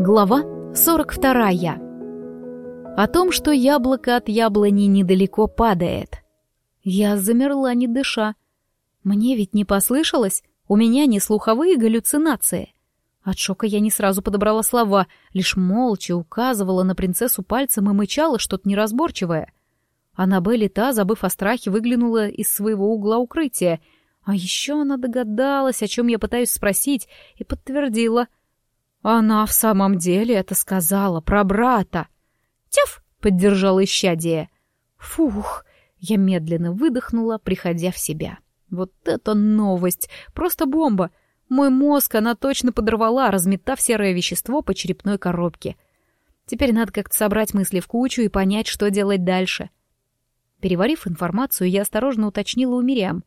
Глава 42. О том, что яблоко от яблони недалеко падает. Я замерла, не дыша. Мне ведь не послышалось, у меня не слуховые галлюцинации. От шока я не сразу подобрала слова, лишь молча указывала на принцессу пальцем и мычала что-то неразборчивое. Аннабель та, забыв о страхе, выглянула из своего угла укрытия. А еще она догадалась, о чем я пытаюсь спросить, и подтвердила — она в самом деле это сказала про брата. «Тяф!» — поддержала исчадие. «Фух!» — я медленно выдохнула, приходя в себя. «Вот это новость! Просто бомба! Мой мозг она точно подорвала, разметав серое вещество по черепной коробке. Теперь надо как-то собрать мысли в кучу и понять, что делать дальше». Переварив информацию, я осторожно уточнила у Мириам.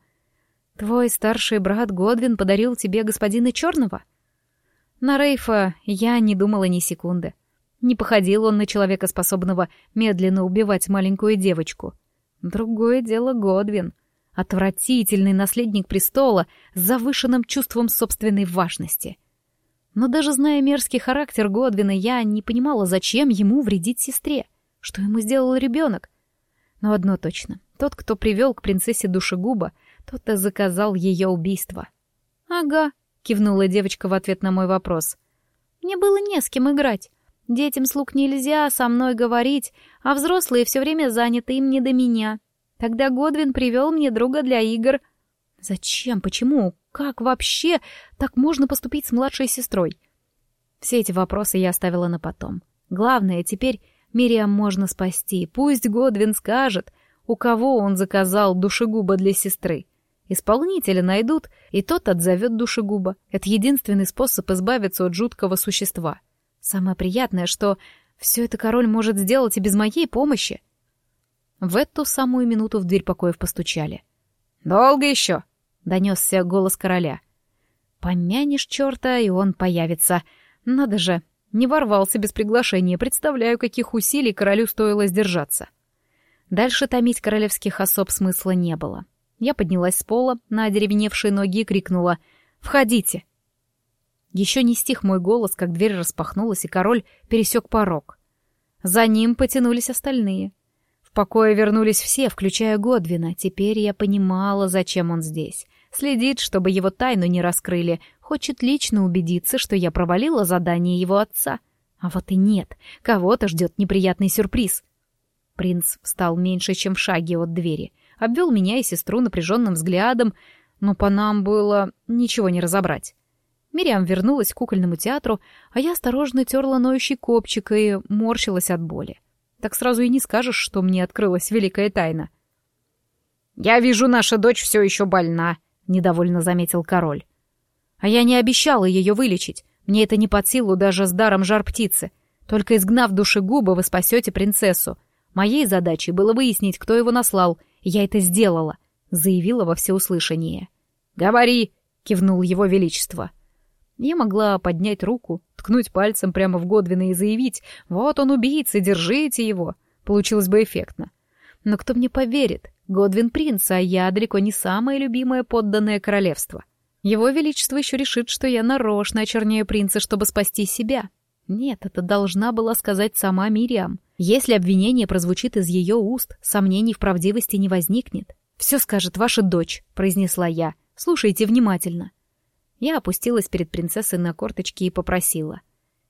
«Твой старший брат Годвин подарил тебе господина Черного?» На Рейфа я не думала ни секунды. Не походил он на человека, способного медленно убивать маленькую девочку. Другое дело Годвин. Отвратительный наследник престола с завышенным чувством собственной важности. Но даже зная мерзкий характер Годвина, я не понимала, зачем ему вредить сестре. Что ему сделал ребенок? Но одно точно. Тот, кто привел к принцессе душегуба, тот и заказал ее убийство. Ага, — кивнула девочка в ответ на мой вопрос. «Мне было не с кем играть. Детям слуг нельзя со мной говорить, а взрослые все время заняты, им не до меня. Тогда Годвин привел мне друга для игр». «Зачем? Почему? Как вообще так можно поступить с младшей сестрой?» Все эти вопросы я оставила на потом. Главное, теперь Мириам можно спасти. Пусть Годвин скажет, у кого он заказал душегуба для сестры. Исполнителя найдут, и тот отзовет душегуба. Это единственный способ избавиться от жуткого существа. Самое приятное, что все это король может сделать и без моей помощи. В эту самую минуту в дверь покоев постучали. «Долго еще?» — донесся голос короля. «Помянешь черта, и он появится. Надо же, не ворвался без приглашения. Представляю, каких усилий королю стоило сдержаться». Дальше томить королевских особ смысла не было. Я поднялась с пола на одеревеневшие ноги и крикнула «Входите!». Еще не стих мой голос, как дверь распахнулась, и король пересек порог. За ним потянулись остальные. В покое вернулись все, включая Годвина. Теперь я понимала, зачем он здесь. Следит, чтобы его тайну не раскрыли, хочет лично убедиться, что я провалила задание его отца. А вот и нет, кого-то ждет неприятный сюрприз. Принц встал меньше, чем в шаге от двери — обвел меня и сестру напряженным взглядом, но по нам было ничего не разобрать. Мириам вернулась к кукольному театру, а я осторожно терла ноющий копчик и морщилась от боли. Так сразу и не скажешь, что мне открылась великая тайна. «Я вижу, наша дочь все еще больна», — недовольно заметил король. «А я не обещала ее вылечить. Мне это не под силу даже с даром жар-птицы. Только изгнав душегуба, вы спасете принцессу. Моей задачей было выяснить, кто его наслал — я это сделала», — заявила во всеуслышание. «Говори!» — кивнул его величество. Я могла поднять руку, ткнуть пальцем прямо в Годвина и заявить «Вот он убийца, держите его!» Получилось бы эффектно. Но кто мне поверит? Годвин принц, а я далеко не самое любимое подданное королевство. Его величество еще решит, что я нарочно очерняю принца, чтобы спасти себя. Нет, это должна была сказать сама Мириам. Если обвинение прозвучит из ее уст, сомнений в правдивости не возникнет. «Все скажет ваша дочь», — произнесла я. «Слушайте внимательно». Я опустилась перед принцессой на корточки и попросила.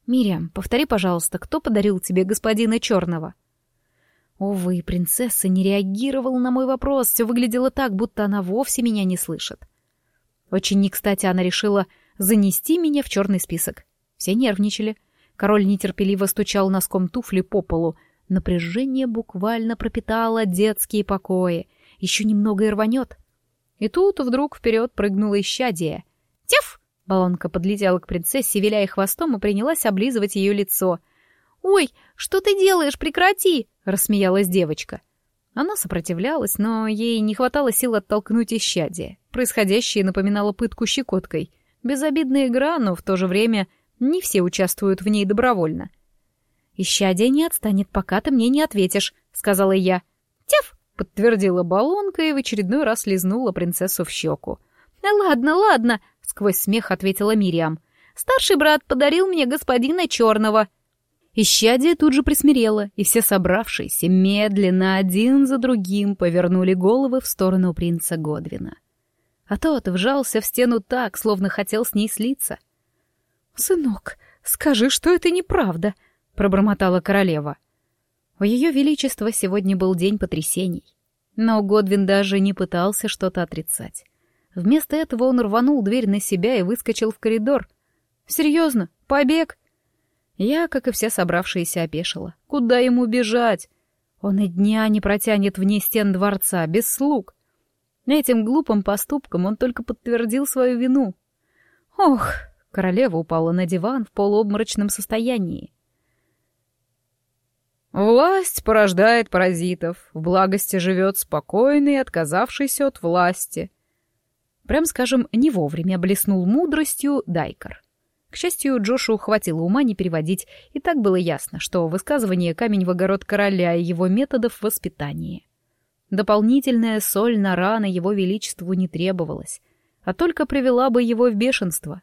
«Мириам, повтори, пожалуйста, кто подарил тебе господина Черного?» Увы, принцесса не реагировала на мой вопрос, все выглядело так, будто она вовсе меня не слышит. Очень не кстати она решила занести меня в черный список. Все нервничали — Король нетерпеливо стучал носком туфли по полу. Напряжение буквально пропитало детские покои. Еще немного и рванет. И тут вдруг вперед прыгнула исчадие. «Теф!» Балонка подлетела к принцессе, виляя хвостом, и принялась облизывать ее лицо. «Ой, что ты делаешь? Прекрати!» — рассмеялась девочка. Она сопротивлялась, но ей не хватало сил оттолкнуть исчадие. Происходящее напоминало пытку щекоткой. Безобидная игра, но в то же время не все участвуют в ней добровольно. «Исчадие не отстанет, пока ты мне не ответишь», — сказала я. «Теф!» — подтвердила баллонка и в очередной раз лизнула принцессу в щеку. «Да ладно, ладно!» — сквозь смех ответила Мириам. Старший брат подарил мне господина черного». Исчадие тут же присмирело, и все собравшиеся медленно один за другим повернули головы в сторону принца Годвина. А тот вжался в стену так, словно хотел с ней слиться. «Сынок, скажи, что это неправда», — пробормотала королева. У ее величества сегодня был день потрясений. Но Годвин даже не пытался что-то отрицать. Вместо этого он рванул дверь на себя и выскочил в коридор. «Серьезно? Побег?» Я, как и все собравшиеся, опешила. Куда ему бежать? Он и дня не протянет вне стен дворца, без слуг. Этим глупым поступком он только подтвердил свою вину. Ох, королева упала на диван в полуобморочном состоянии. Власть порождает паразитов, в благости живет спокойный, отказавшийся от власти. Прям скажем, не вовремя блеснул мудростью Дайкар. К счастью, Джошу хватило ума не переводить, и так было ясно, что высказывание камень в огород короля и его методов воспитания. Дополнительная соль на раны его величеству не требовалась, а только привела бы его в бешенство.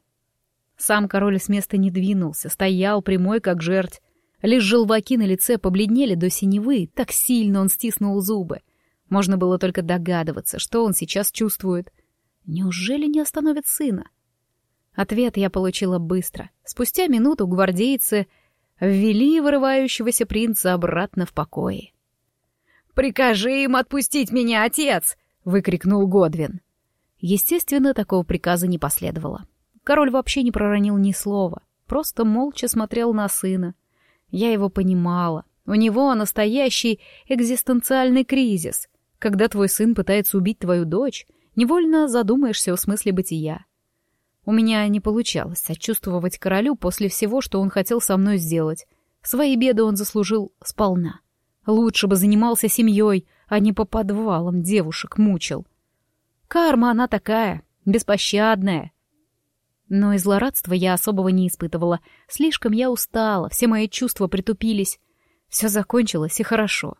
Сам король с места не двинулся, стоял прямой, как жерть. Лишь желваки на лице побледнели до синевы, так сильно он стиснул зубы. Можно было только догадываться, что он сейчас чувствует. Неужели не остановит сына? — Ответ я получила быстро. Спустя минуту гвардейцы ввели вырывающегося принца обратно в покое. «Прикажи им отпустить меня, отец!» — выкрикнул Годвин. Естественно, такого приказа не последовало. Король вообще не проронил ни слова, просто молча смотрел на сына. Я его понимала. У него настоящий экзистенциальный кризис. Когда твой сын пытается убить твою дочь, невольно задумаешься о смысле бытия. У меня не получалось сочувствовать королю после всего, что он хотел со мной сделать. Свои беды он заслужил сполна. Лучше бы занимался семьей, а не по подвалам девушек мучил. Карма она такая, беспощадная. Но и злорадства я особого не испытывала. Слишком я устала, все мои чувства притупились. Все закончилось, и хорошо.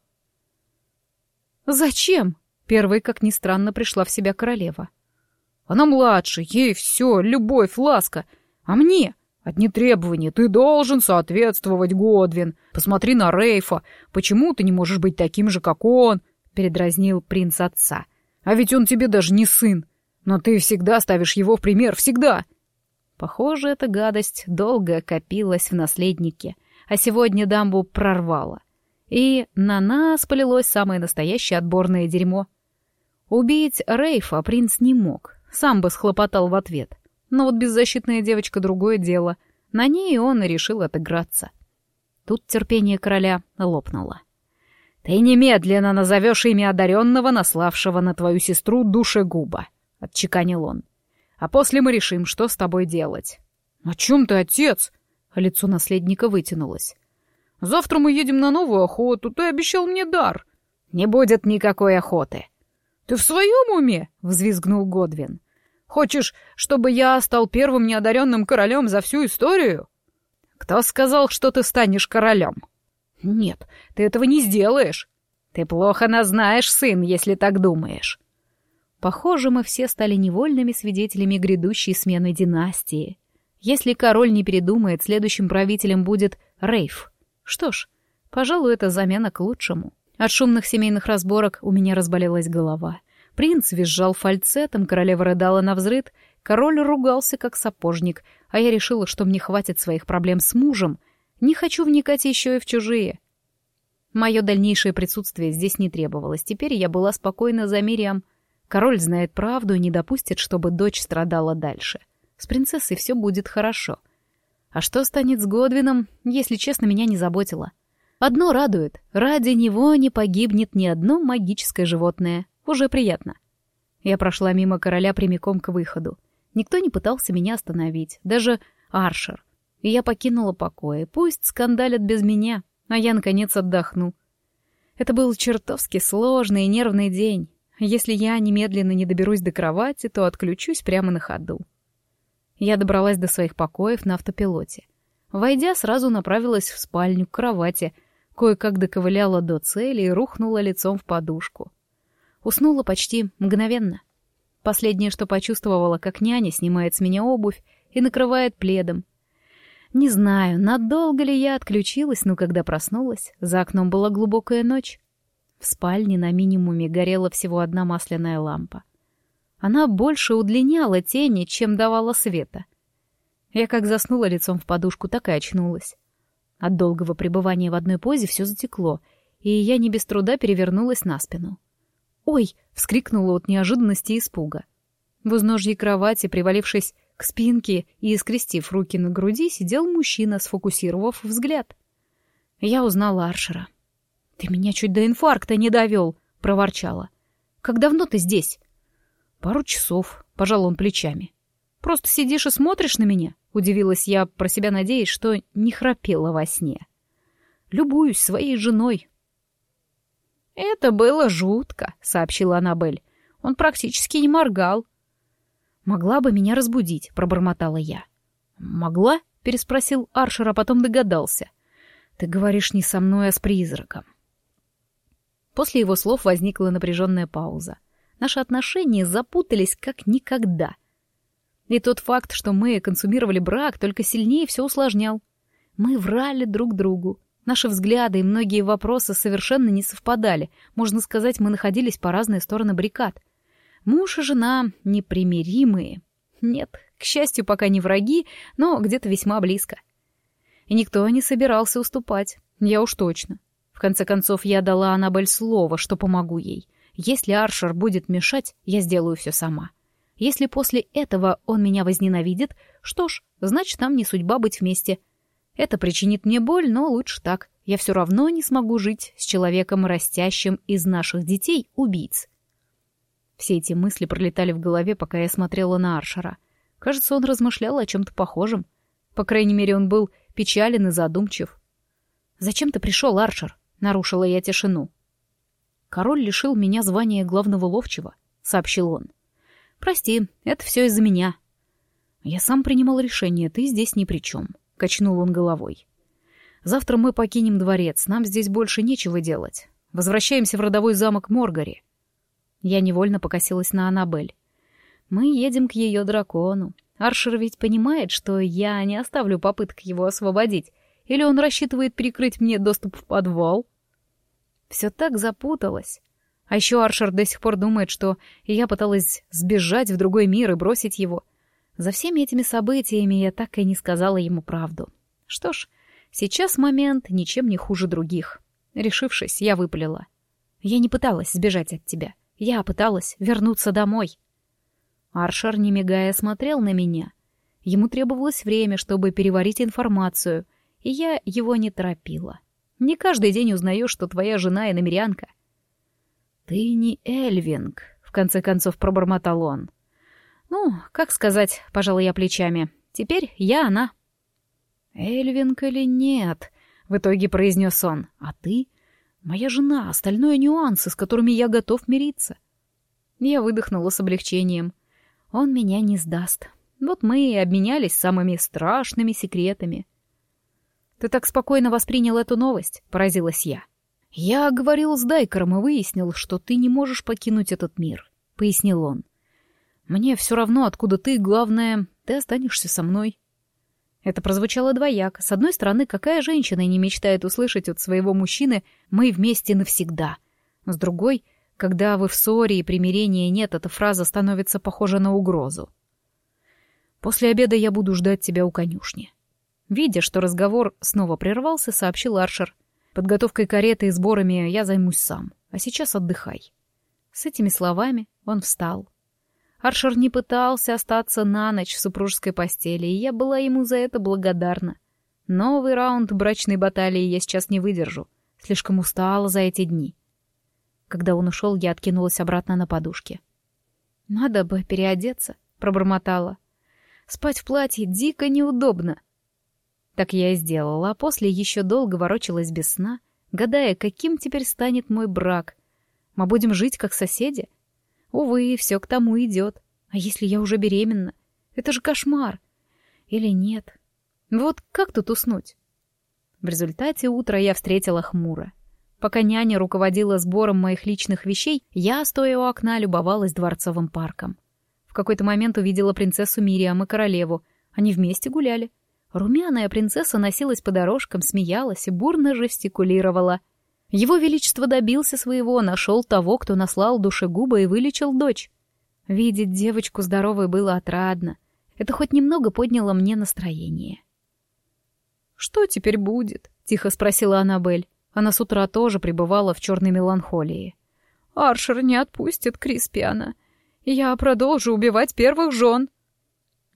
«Зачем?» — первой, как ни странно, пришла в себя королева. Она младше, ей все, любовь, ласка. А мне одни требования. Ты должен соответствовать, Годвин. Посмотри на Рейфа. Почему ты не можешь быть таким же, как он? Передразнил принц отца. А ведь он тебе даже не сын. Но ты всегда ставишь его в пример, всегда. Похоже, эта гадость долго копилась в наследнике, а сегодня дамбу прорвала. И на нас полилось самое настоящее отборное дерьмо. Убить Рейфа принц не мог, сам бы схлопотал в ответ. Но вот беззащитная девочка — другое дело. На ней он и решил отыграться. Тут терпение короля лопнуло. «Ты немедленно назовешь имя одаренного, наславшего на твою сестру душегуба», — отчеканил он. «А после мы решим, что с тобой делать». «О чем ты, отец?» — лицо наследника вытянулось. «Завтра мы едем на новую охоту, ты обещал мне дар». «Не будет никакой охоты», «Ты в своем уме?» — взвизгнул Годвин. «Хочешь, чтобы я стал первым неодаренным королем за всю историю?» «Кто сказал, что ты станешь королем?» «Нет, ты этого не сделаешь. Ты плохо нас знаешь, сын, если так думаешь». Похоже, мы все стали невольными свидетелями грядущей смены династии. Если король не передумает, следующим правителем будет Рейф. Что ж, пожалуй, это замена к лучшему. От шумных семейных разборок у меня разболелась голова. Принц визжал фальцетом, королева рыдала на взрыд, король ругался как сапожник, а я решила, что мне хватит своих проблем с мужем. Не хочу вникать еще и в чужие. Мое дальнейшее присутствие здесь не требовалось. Теперь я была спокойна за Мириам. Король знает правду и не допустит, чтобы дочь страдала дальше. С принцессой все будет хорошо. А что станет с Годвином, если честно, меня не заботило. Одно радует — ради него не погибнет ни одно магическое животное. Уже приятно. Я прошла мимо короля прямиком к выходу. Никто не пытался меня остановить, даже Аршер. И я покинула покои. Пусть скандалят без меня, а я, наконец, отдохну. Это был чертовски сложный и нервный день. Если я немедленно не доберусь до кровати, то отключусь прямо на ходу. Я добралась до своих покоев на автопилоте. Войдя, сразу направилась в спальню к кровати — Кое-как доковыляла до цели и рухнула лицом в подушку. Уснула почти мгновенно. Последнее, что почувствовала, как няня снимает с меня обувь и накрывает пледом. Не знаю, надолго ли я отключилась, но когда проснулась, за окном была глубокая ночь. В спальне на минимуме горела всего одна масляная лампа. Она больше удлиняла тени, чем давала света. Я как заснула лицом в подушку, так и очнулась. От долгого пребывания в одной позе все затекло, и я не без труда перевернулась на спину. «Ой!» — вскрикнула от неожиданности и испуга. В изножье кровати, привалившись к спинке и скрестив руки на груди, сидел мужчина, сфокусировав взгляд. Я узнала Аршера. «Ты меня чуть до инфаркта не довел!» — проворчала. «Как давно ты здесь?» «Пару часов», — пожал он плечами. «Просто сидишь и смотришь на меня?» — удивилась я, про себя надеясь, что не храпела во сне. «Любуюсь своей женой». «Это было жутко», — сообщила Аннабель. «Он практически не моргал. «Могла бы меня разбудить», — пробормотала я. «Могла?» — переспросил Аршер, а потом догадался. «Ты говоришь не со мной, а с призраком». После его слов возникла напряженная пауза. Наши отношения запутались как никогда. И тот факт, что мы консумировали брак, только сильнее все усложнял. Мы врали друг другу. Наши взгляды и многие вопросы совершенно не совпадали. Можно сказать, мы находились по разные стороны баррикад. Муж и жена непримиримые. Нет, к счастью, пока не враги, но где-то весьма близко. И никто не собирался уступать, я уж точно. В конце концов, я дала Аннабель слово, что помогу ей. Если Аршер будет мешать, я сделаю все сама. Если после этого он меня возненавидит, что ж, значит, нам не судьба быть вместе. Это причинит мне боль, но лучше так. Я все равно не смогу жить с человеком, растящим из наших детей убийц. Все эти мысли пролетали в голове, пока я смотрела на Аршера. Кажется, он размышлял о чем-то похожем. По крайней мере, он был печален и задумчив. «Зачем ты пришел, Аршер?» — нарушила я тишину. «Король лишил меня звания главного ловчего», — сообщил он. «Прости, это все из-за меня». «Я сам принимал решение, ты здесь ни при чем», — качнул он головой. «Завтра мы покинем дворец, нам здесь больше нечего делать. Возвращаемся в родовой замок Моргари. Я невольно покосилась на Аннабель. Мы едем к ее дракону. Аршер ведь понимает, что я не оставлю попыток его освободить. Или он рассчитывает перекрыть мне доступ в подвал? Все так запуталось. А еще Аршер до сих пор думает, что я пыталась сбежать в другой мир и бросить его. За всеми этими событиями я так и не сказала ему правду. Что ж, сейчас момент ничем не хуже других. Решившись, я выпалила. Я не пыталась сбежать от тебя. Я пыталась вернуться домой. Аршер, не мигая, смотрел на меня. Ему требовалось время, чтобы переварить информацию, и я его не торопила. Не каждый день узнаешь, что твоя жена иномерянка. «Ты не Эльвинг», — в конце концов пробормотал он. «Ну, как сказать, пожалуй, я плечами. Теперь я она». «Эльвинг или нет?» — в итоге произнес он. «А ты Моя жена, остальное нюансы, с которыми я готов мириться. Я выдохнула с облегчением. Он меня не сдаст. Вот мы и обменялись самыми страшными секретами. «Ты так спокойно воспринял эту новость?» — поразилась я. «Я говорил с Дайкером и выяснил, что ты не можешь покинуть этот мир», — пояснил он. «Мне все равно, откуда ты, главное, ты останешься со мной». Это прозвучало двояко. С одной стороны, какая женщина не мечтает услышать от своего мужчины «мы вместе навсегда». С другой, когда вы в ссоре и примирения нет, эта фраза становится похожа на угрозу. «После обеда я буду ждать тебя у конюшни». Видя, что разговор снова прервался, сообщил Аршер. «Подготовкой кареты и сборами я займусь сам, а сейчас отдыхай». С этими словами он встал. Аршер не пытался остаться на ночь в супружеской постели, и я была ему за это благодарна. Новый раунд брачной баталии я сейчас не выдержу. Слишком устала за эти дни. Когда он ушел, я откинулась обратно на подушке. «Надо бы переодеться», — пробормотала. «Спать в платье дико неудобно». Так я и сделала, а после еще долго ворочалась без сна, гадая, каким теперь станет мой брак. Мы будем жить как соседи? Увы, все к тому идет. А если я уже беременна? Это же кошмар. Или нет? Вот как тут уснуть? В результате утра я встретила хмуро. Пока няня руководила сбором моих личных вещей, я, стоя у окна, любовалась дворцовым парком. В какой-то момент увидела принцессу Мириам и королеву. Они вместе гуляли. Румяная принцесса носилась по дорожкам, смеялась и бурно жестикулировала. Его Величество добился своего, нашел того, кто наслал душегуба и вылечил дочь. Видеть девочку здоровой было отрадно. Это хоть немного подняло мне настроение. «Что теперь будет?» — тихо спросила Аннабель. Она с утра тоже пребывала в черной меланхолии. «Аршер не отпустит Криспиана. Я продолжу убивать первых жен».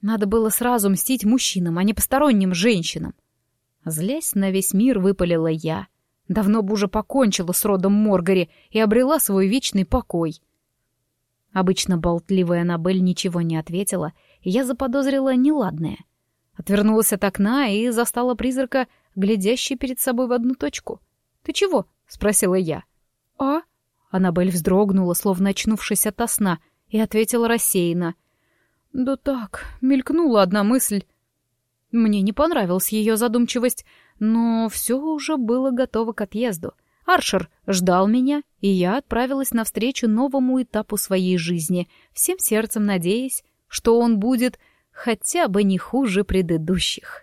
Надо было сразу мстить мужчинам, а не посторонним женщинам. Злясь на весь мир, выпалила я. Давно бы уже покончила с родом Моргари и обрела свой вечный покой. Обычно болтливая Аннабель ничего не ответила, и я заподозрила неладное. Отвернулась от окна и застала призрака, глядящий перед собой в одну точку. «Ты чего?» — спросила я. «А?» Аннабель вздрогнула, словно очнувшись ото сна, и ответила рассеянно. Да так, мелькнула одна мысль. Мне не понравилась ее задумчивость, но все уже было готово к отъезду. Аршер ждал меня, и я отправилась навстречу новому этапу своей жизни, всем сердцем надеясь, что он будет хотя бы не хуже предыдущих.